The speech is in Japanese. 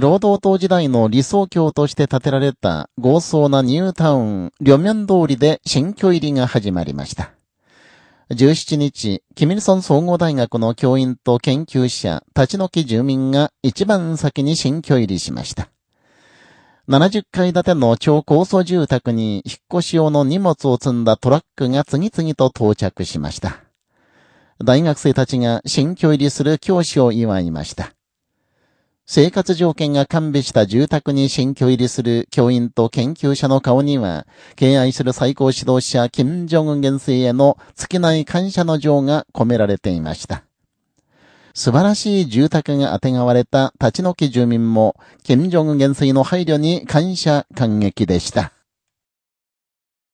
労働党時代の理想郷として建てられた豪壮なニュータウン、両面通りで新居入りが始まりました。17日、キミルソン総合大学の教員と研究者、立ち退き住民が一番先に新居入りしました。70階建ての超高層住宅に引っ越し用の荷物を積んだトラックが次々と到着しました。大学生たちが新居入りする教師を祝いました。生活条件が完備した住宅に新居入りする教員と研究者の顔には、敬愛する最高指導者、金正恩元帥への尽きない感謝の情が込められていました。素晴らしい住宅があてがわれた立ち退き住民も、金正恩元帥の配慮に感謝感激でした。